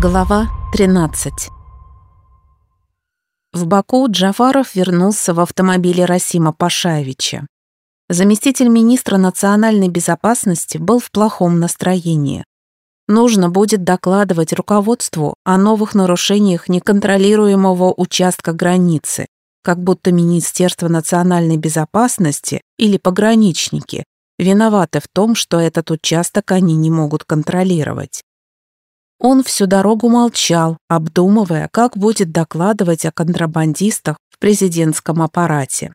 Глава 13 В Баку Джафаров вернулся в автомобиле Расима Пашаевича. Заместитель министра национальной безопасности был в плохом настроении. Нужно будет докладывать руководству о новых нарушениях неконтролируемого участка границы, как будто Министерство национальной безопасности или пограничники виноваты в том, что этот участок они не могут контролировать. Он всю дорогу молчал, обдумывая, как будет докладывать о контрабандистах в президентском аппарате.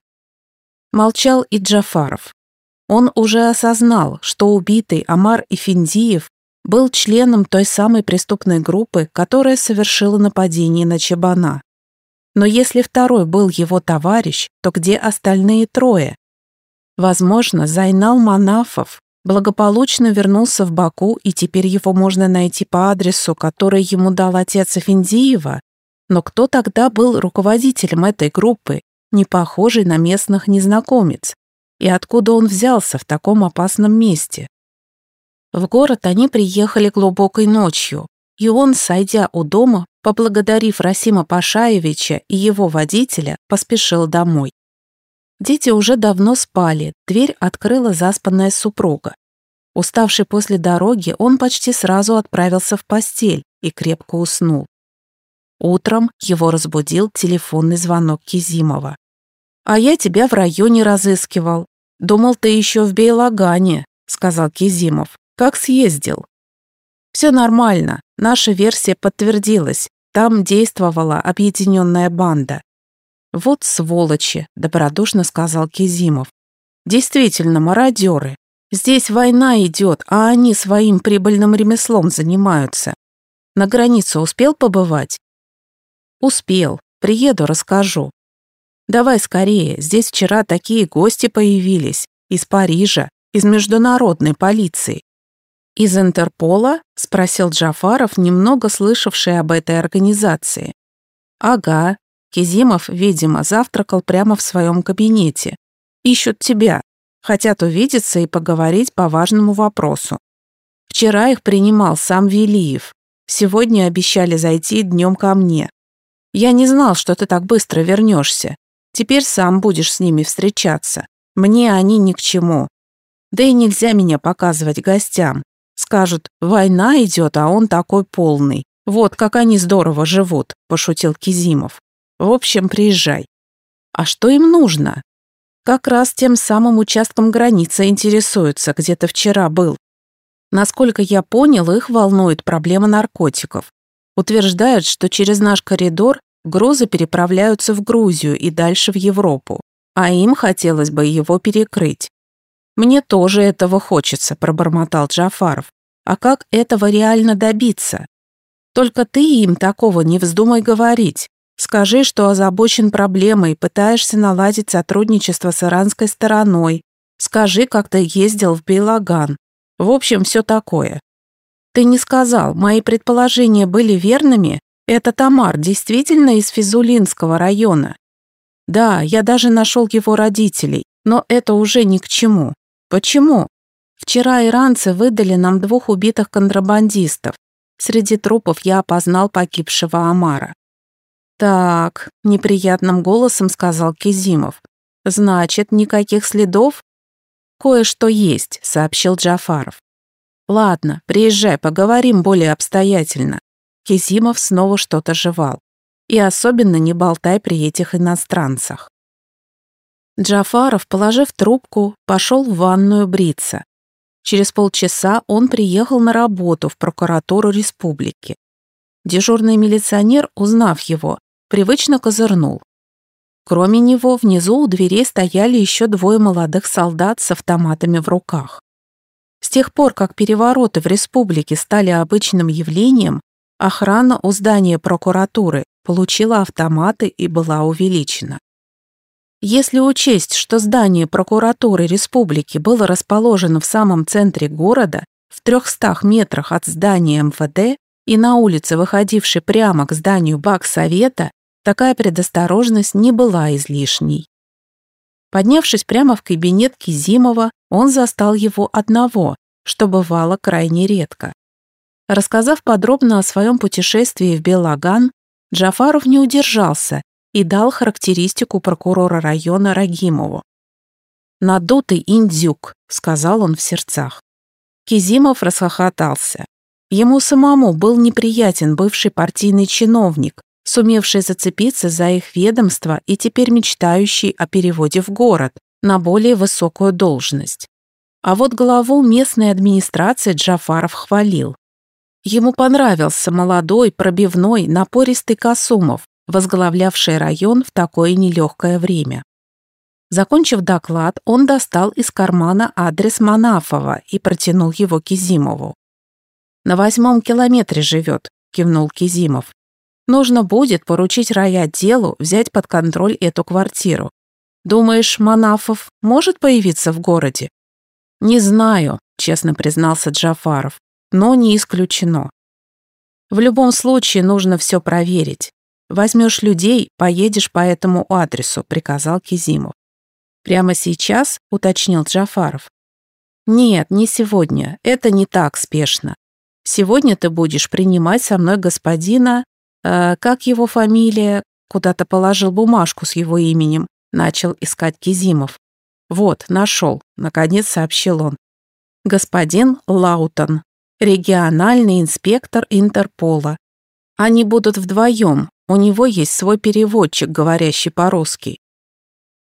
Молчал и Джафаров. Он уже осознал, что убитый Амар Ифиндиев был членом той самой преступной группы, которая совершила нападение на Чебана. Но если второй был его товарищ, то где остальные трое? Возможно, Зайнал Манафов благополучно вернулся в Баку, и теперь его можно найти по адресу, который ему дал отец Афиндиева. Но кто тогда был руководителем этой группы, не похожий на местных незнакомец? И откуда он взялся в таком опасном месте? В город они приехали глубокой ночью, и он, сойдя у дома, поблагодарив Расима Пашаевича и его водителя, поспешил домой. Дети уже давно спали, дверь открыла заспанная супруга. Уставший после дороги, он почти сразу отправился в постель и крепко уснул. Утром его разбудил телефонный звонок Кизимова. «А я тебя в районе разыскивал. Думал, ты еще в Бейлагане», — сказал Кизимов. «Как съездил?» «Все нормально. Наша версия подтвердилась. Там действовала объединенная банда. «Вот сволочи», — добродушно сказал Кизимов. «Действительно, мародеры. Здесь война идет, а они своим прибыльным ремеслом занимаются. На границу успел побывать?» «Успел. Приеду, расскажу». «Давай скорее, здесь вчера такие гости появились. Из Парижа, из международной полиции». «Из Интерпола?» — спросил Джафаров, немного слышавший об этой организации. «Ага, Кизимов, видимо, завтракал прямо в своем кабинете. Ищут тебя. Хотят увидеться и поговорить по важному вопросу. Вчера их принимал сам Велиев. Сегодня обещали зайти днем ко мне. Я не знал, что ты так быстро вернешься. Теперь сам будешь с ними встречаться. Мне они ни к чему. Да и нельзя меня показывать гостям. Скажут, война идет, а он такой полный. Вот как они здорово живут, пошутил Кизимов. В общем, приезжай. А что им нужно? Как раз тем самым участком границы интересуются, где то вчера был. Насколько я понял, их волнует проблема наркотиков. Утверждают, что через наш коридор грузы переправляются в Грузию и дальше в Европу, а им хотелось бы его перекрыть. «Мне тоже этого хочется», – пробормотал Джафаров. «А как этого реально добиться? Только ты им такого не вздумай говорить. Скажи, что озабочен проблемой, пытаешься наладить сотрудничество с иранской стороной. Скажи, как ты ездил в Бейлаган. В общем, все такое. Ты не сказал, мои предположения были верными? Это Тамар действительно из Физулинского района? Да, я даже нашел его родителей, но это уже ни к чему. Почему? Вчера иранцы выдали нам двух убитых контрабандистов. Среди трупов я опознал погибшего Амара. «Так», — неприятным голосом сказал Кизимов. «Значит, никаких следов?» «Кое-что есть», — сообщил Джафаров. «Ладно, приезжай, поговорим более обстоятельно». Кизимов снова что-то жевал. «И особенно не болтай при этих иностранцах». Джафаров, положив трубку, пошел в ванную бриться. Через полчаса он приехал на работу в прокуратуру республики. Дежурный милиционер, узнав его, привычно козырнул. Кроме него, внизу у дверей стояли еще двое молодых солдат с автоматами в руках. С тех пор, как перевороты в республике стали обычным явлением, охрана у здания прокуратуры получила автоматы и была увеличена. Если учесть, что здание прокуратуры республики было расположено в самом центре города, в 300 метрах от здания МВД и на улице, выходившей прямо к зданию Баксовета, Такая предосторожность не была излишней. Поднявшись прямо в кабинет Кизимова, он застал его одного, что бывало крайне редко. Рассказав подробно о своем путешествии в Белаган, Джафаров не удержался и дал характеристику прокурора района Рагимову. «Надутый индюк», — сказал он в сердцах. Кизимов расхохотался. Ему самому был неприятен бывший партийный чиновник, сумевший зацепиться за их ведомство и теперь мечтающий о переводе в город на более высокую должность. А вот главу местной администрации Джафаров хвалил. Ему понравился молодой, пробивной, напористый Касумов, возглавлявший район в такое нелегкое время. Закончив доклад, он достал из кармана адрес Манафова и протянул его Кизимову. «На восьмом километре живет», — кивнул Кизимов. «Нужно будет поручить райотделу взять под контроль эту квартиру. Думаешь, Манафов может появиться в городе?» «Не знаю», — честно признался Джафаров но не исключено. В любом случае нужно все проверить. Возьмешь людей, поедешь по этому адресу, приказал Кизимов. Прямо сейчас, уточнил Джафаров. Нет, не сегодня, это не так спешно. Сегодня ты будешь принимать со мной господина, э, как его фамилия, куда-то положил бумажку с его именем, начал искать Кизимов. Вот, нашел, наконец сообщил он. Господин Лаутон, региональный инспектор Интерпола. Они будут вдвоем, у него есть свой переводчик, говорящий по-русски.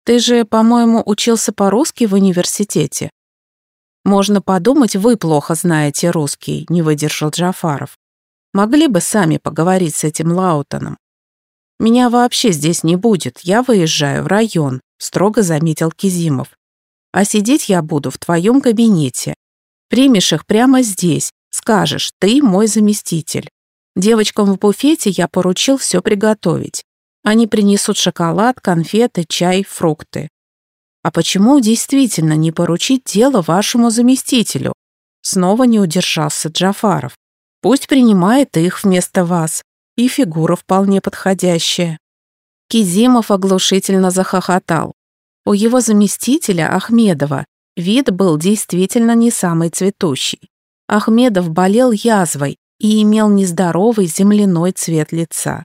Ты же, по-моему, учился по-русски в университете. Можно подумать, вы плохо знаете русский, не выдержал Джафаров. Могли бы сами поговорить с этим Лаутоном. Меня вообще здесь не будет, я выезжаю в район, строго заметил Кизимов. А сидеть я буду в твоем кабинете. Примешь их прямо здесь, Скажешь, ты мой заместитель. Девочкам в буфете я поручил все приготовить. Они принесут шоколад, конфеты, чай, фрукты. А почему действительно не поручить дело вашему заместителю? Снова не удержался Джафаров. Пусть принимает их вместо вас. И фигура вполне подходящая. Кизимов оглушительно захохотал. У его заместителя, Ахмедова, вид был действительно не самый цветущий. Ахмедов болел язвой и имел нездоровый земляной цвет лица.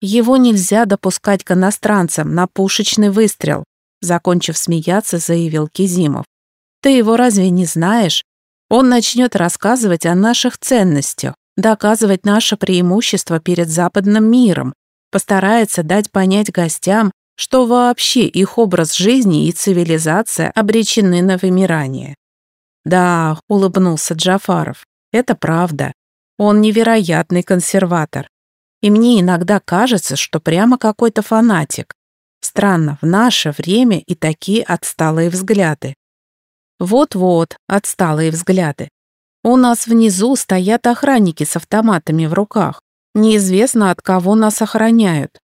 Его нельзя допускать к иностранцам на пушечный выстрел, закончив смеяться, заявил Кизимов. Ты его разве не знаешь? Он начнет рассказывать о наших ценностях, доказывать наше преимущество перед западным миром, постарается дать понять гостям, что вообще их образ жизни и цивилизация обречены на вымирание. «Да», — улыбнулся Джафаров, — «это правда. Он невероятный консерватор. И мне иногда кажется, что прямо какой-то фанатик. Странно, в наше время и такие отсталые взгляды». «Вот-вот, отсталые взгляды. У нас внизу стоят охранники с автоматами в руках. Неизвестно, от кого нас охраняют.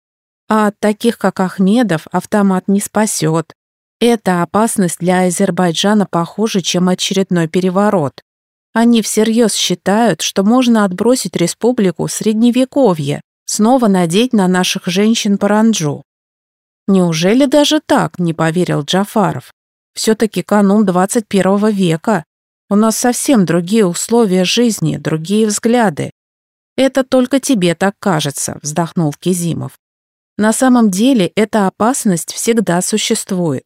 А от таких, как Ахмедов, автомат не спасет. Эта опасность для Азербайджана похуже, чем очередной переворот. Они всерьез считают, что можно отбросить республику средневековье, снова надеть на наших женщин паранджу. Неужели даже так, не поверил Джафаров? Все-таки канун 21 века. У нас совсем другие условия жизни, другие взгляды. Это только тебе так кажется, вздохнул Кизимов. На самом деле эта опасность всегда существует.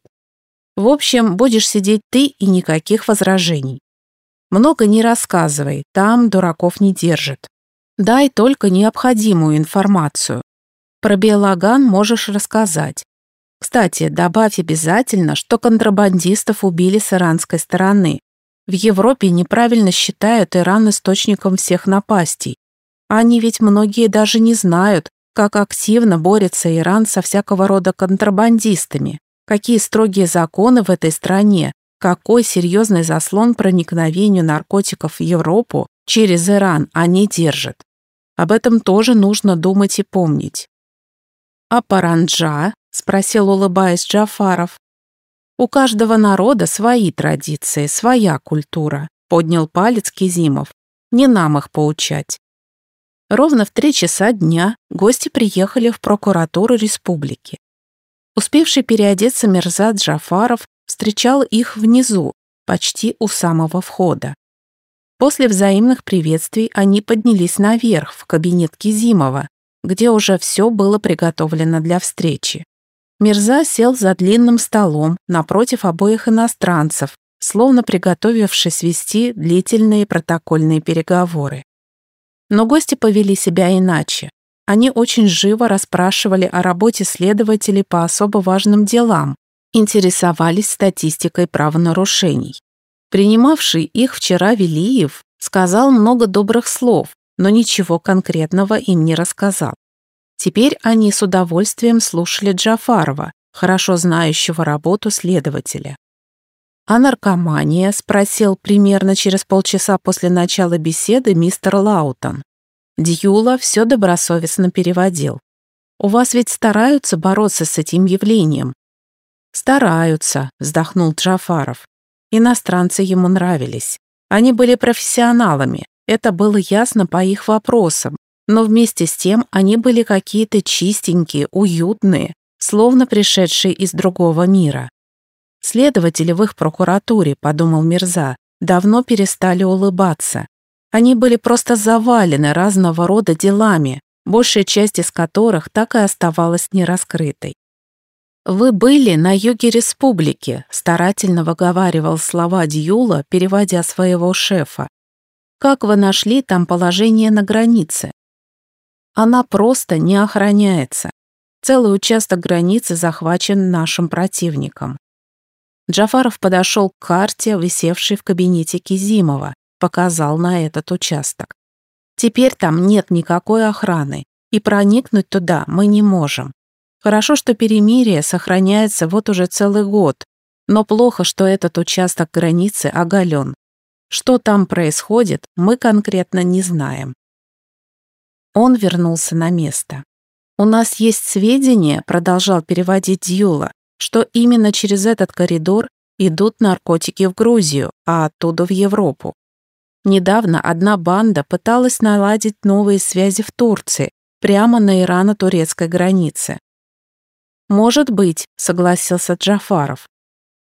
В общем, будешь сидеть ты и никаких возражений. Много не рассказывай, там дураков не держат. Дай только необходимую информацию. Про Белаган можешь рассказать. Кстати, добавь обязательно, что контрабандистов убили с иранской стороны. В Европе неправильно считают Иран источником всех напастей. Они ведь многие даже не знают, как активно борется Иран со всякого рода контрабандистами. Какие строгие законы в этой стране, какой серьезный заслон проникновению наркотиков в Европу через Иран они держат. Об этом тоже нужно думать и помнить. «А Паранджа?» — спросил, улыбаясь Джафаров. «У каждого народа свои традиции, своя культура», — поднял палец Кизимов. «Не нам их поучать». Ровно в три часа дня гости приехали в прокуратуру республики. Успевший переодеться Мерзат Джафаров встречал их внизу, почти у самого входа. После взаимных приветствий они поднялись наверх, в кабинет Кизимова, где уже все было приготовлено для встречи. Мирза сел за длинным столом напротив обоих иностранцев, словно приготовившись вести длительные протокольные переговоры. Но гости повели себя иначе. Они очень живо расспрашивали о работе следователей по особо важным делам, интересовались статистикой правонарушений. Принимавший их вчера Велиев сказал много добрых слов, но ничего конкретного им не рассказал. Теперь они с удовольствием слушали Джафарова, хорошо знающего работу следователя. «А наркомания?» – спросил примерно через полчаса после начала беседы мистер Лаутон. Дьюла все добросовестно переводил. «У вас ведь стараются бороться с этим явлением?» «Стараются», – вздохнул Джафаров. Иностранцы ему нравились. Они были профессионалами, это было ясно по их вопросам, но вместе с тем они были какие-то чистенькие, уютные, словно пришедшие из другого мира. Следователи в их прокуратуре, подумал Мирза, давно перестали улыбаться. Они были просто завалены разного рода делами, большая часть из которых так и оставалась нераскрытой. «Вы были на юге республики», — старательно выговаривал слова Дьюла, переводя своего шефа. «Как вы нашли там положение на границе?» «Она просто не охраняется. Целый участок границы захвачен нашим противником». Джафаров подошел к карте, висевшей в кабинете Кизимова, показал на этот участок. «Теперь там нет никакой охраны, и проникнуть туда мы не можем. Хорошо, что перемирие сохраняется вот уже целый год, но плохо, что этот участок границы оголен. Что там происходит, мы конкретно не знаем. Он вернулся на место. «У нас есть сведения», — продолжал переводить Дьюла, «что именно через этот коридор идут наркотики в Грузию, а оттуда в Европу. Недавно одна банда пыталась наладить новые связи в Турции, прямо на ирано-турецкой границе. «Может быть», — согласился Джафаров.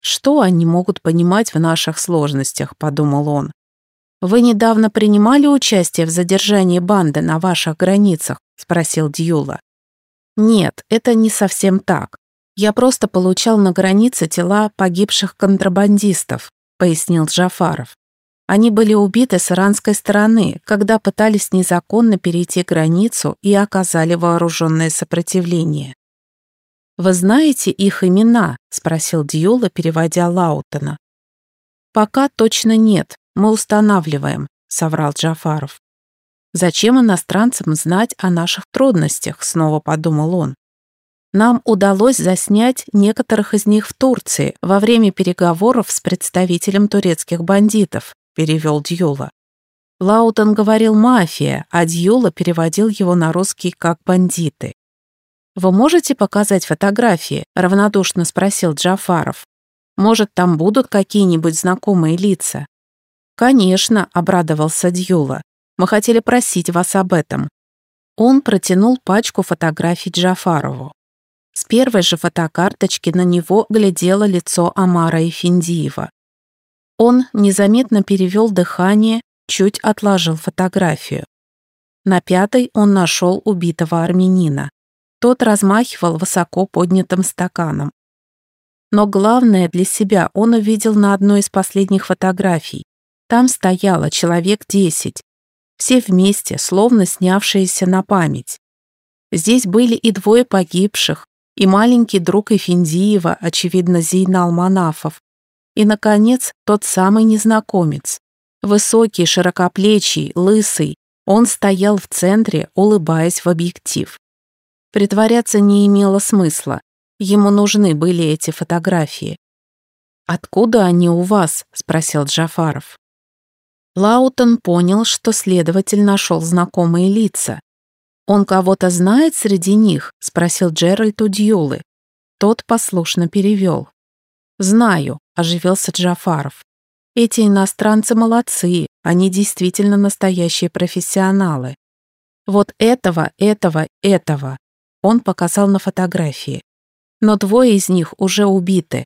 «Что они могут понимать в наших сложностях?» — подумал он. «Вы недавно принимали участие в задержании банды на ваших границах?» — спросил Дьюла. «Нет, это не совсем так. Я просто получал на границе тела погибших контрабандистов», — пояснил Джафаров. Они были убиты с иранской стороны, когда пытались незаконно перейти границу и оказали вооруженное сопротивление. «Вы знаете их имена?» — спросил Дьюла, переводя Лаутона. «Пока точно нет, мы устанавливаем», — соврал Джафаров. «Зачем иностранцам знать о наших трудностях?» — снова подумал он. «Нам удалось заснять некоторых из них в Турции во время переговоров с представителем турецких бандитов», — перевел Дьюла. Лаутон говорил «мафия», а Дьюла переводил его на русский как «бандиты». «Вы можете показать фотографии?» — равнодушно спросил Джафаров. «Может, там будут какие-нибудь знакомые лица?» «Конечно», — обрадовался Дьюла. «Мы хотели просить вас об этом». Он протянул пачку фотографий Джафарову. С первой же фотокарточки на него глядело лицо Амара Эфиндиева. Он незаметно перевел дыхание, чуть отложил фотографию. На пятой он нашел убитого армянина. Тот размахивал высоко поднятым стаканом. Но главное для себя он увидел на одной из последних фотографий. Там стояло человек десять. Все вместе, словно снявшиеся на память. Здесь были и двое погибших, и маленький друг Эфиндиева, очевидно, Зейнал Манафов, и, наконец, тот самый незнакомец. Высокий, широкоплечий, лысый, он стоял в центре, улыбаясь в объектив. Притворяться не имело смысла. Ему нужны были эти фотографии. «Откуда они у вас?» – спросил Джафаров. Лаутон понял, что следователь нашел знакомые лица. «Он кого-то знает среди них?» – спросил Джеральд у Дьюлы. Тот послушно перевел. «Знаю», – оживился Джафаров. «Эти иностранцы молодцы, они действительно настоящие профессионалы. Вот этого, этого, этого. Он показал на фотографии. Но двое из них уже убиты.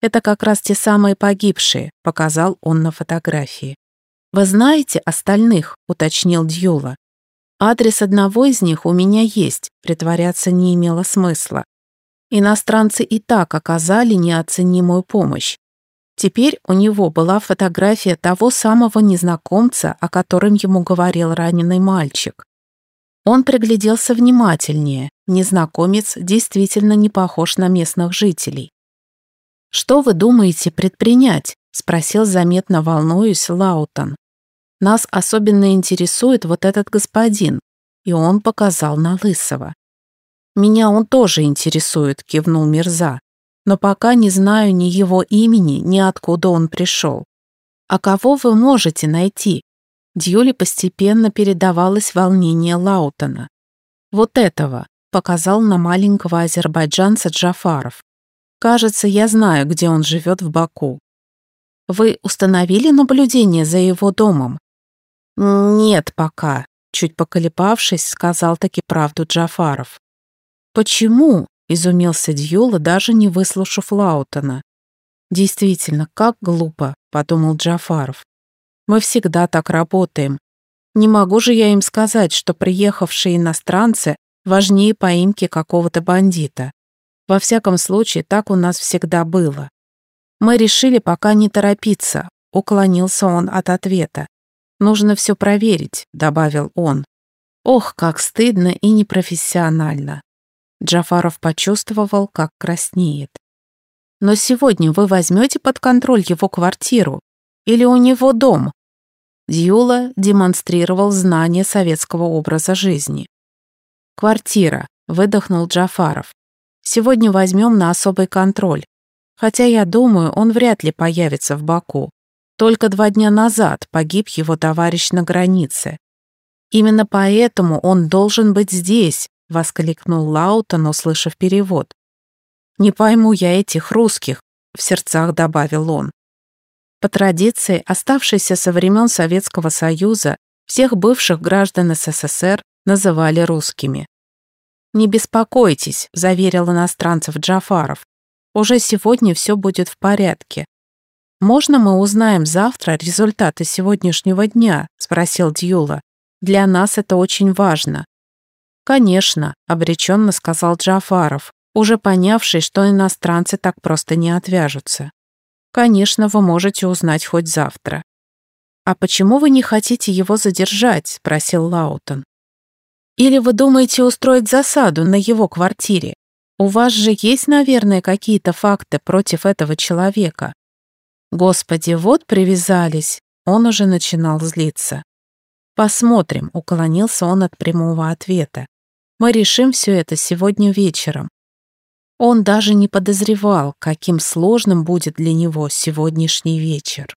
Это как раз те самые погибшие, показал он на фотографии. «Вы знаете остальных?» — уточнил Дьюла. «Адрес одного из них у меня есть, притворяться не имело смысла. Иностранцы и так оказали неоценимую помощь. Теперь у него была фотография того самого незнакомца, о котором ему говорил раненый мальчик. Он пригляделся внимательнее. Незнакомец действительно не похож на местных жителей. «Что вы думаете предпринять?» — спросил заметно волнуюсь Лаутон. «Нас особенно интересует вот этот господин», и он показал на Лысого. «Меня он тоже интересует», — кивнул Мирза но пока не знаю ни его имени, ни откуда он пришел. А кого вы можете найти? Дьюли постепенно передавалось волнение Лаутона. Вот этого, показал на маленького азербайджанца Джафаров. Кажется, я знаю, где он живет в Баку. Вы установили наблюдение за его домом? Нет пока, чуть поколебавшись, сказал таки правду Джафаров. Почему? Изумился Дьюла, даже не выслушав Лаутона. «Действительно, как глупо», — подумал Джафаров. «Мы всегда так работаем. Не могу же я им сказать, что приехавшие иностранцы важнее поимки какого-то бандита. Во всяком случае, так у нас всегда было. Мы решили пока не торопиться», — уклонился он от ответа. «Нужно все проверить», — добавил он. «Ох, как стыдно и непрофессионально. Джафаров почувствовал, как краснеет. «Но сегодня вы возьмете под контроль его квартиру? Или у него дом?» Дьюла демонстрировал знание советского образа жизни. «Квартира», — выдохнул Джафаров. «Сегодня возьмем на особый контроль. Хотя, я думаю, он вряд ли появится в Баку. Только два дня назад погиб его товарищ на границе. Именно поэтому он должен быть здесь, — воскликнул Лаутон, услышав перевод. «Не пойму я этих русских», — в сердцах добавил он. По традиции, оставшейся со времен Советского Союза, всех бывших граждан СССР называли русскими. «Не беспокойтесь», — заверил иностранцев Джафаров. «Уже сегодня все будет в порядке». «Можно мы узнаем завтра результаты сегодняшнего дня?» — спросил Дьюла. «Для нас это очень важно. «Конечно», — обреченно сказал Джафаров, уже понявший, что иностранцы так просто не отвяжутся. «Конечно, вы можете узнать хоть завтра». «А почему вы не хотите его задержать?» — спросил Лаутон. «Или вы думаете устроить засаду на его квартире? У вас же есть, наверное, какие-то факты против этого человека». «Господи, вот привязались!» Он уже начинал злиться. «Посмотрим», — уклонился он от прямого ответа. Мы решим все это сегодня вечером. Он даже не подозревал, каким сложным будет для него сегодняшний вечер.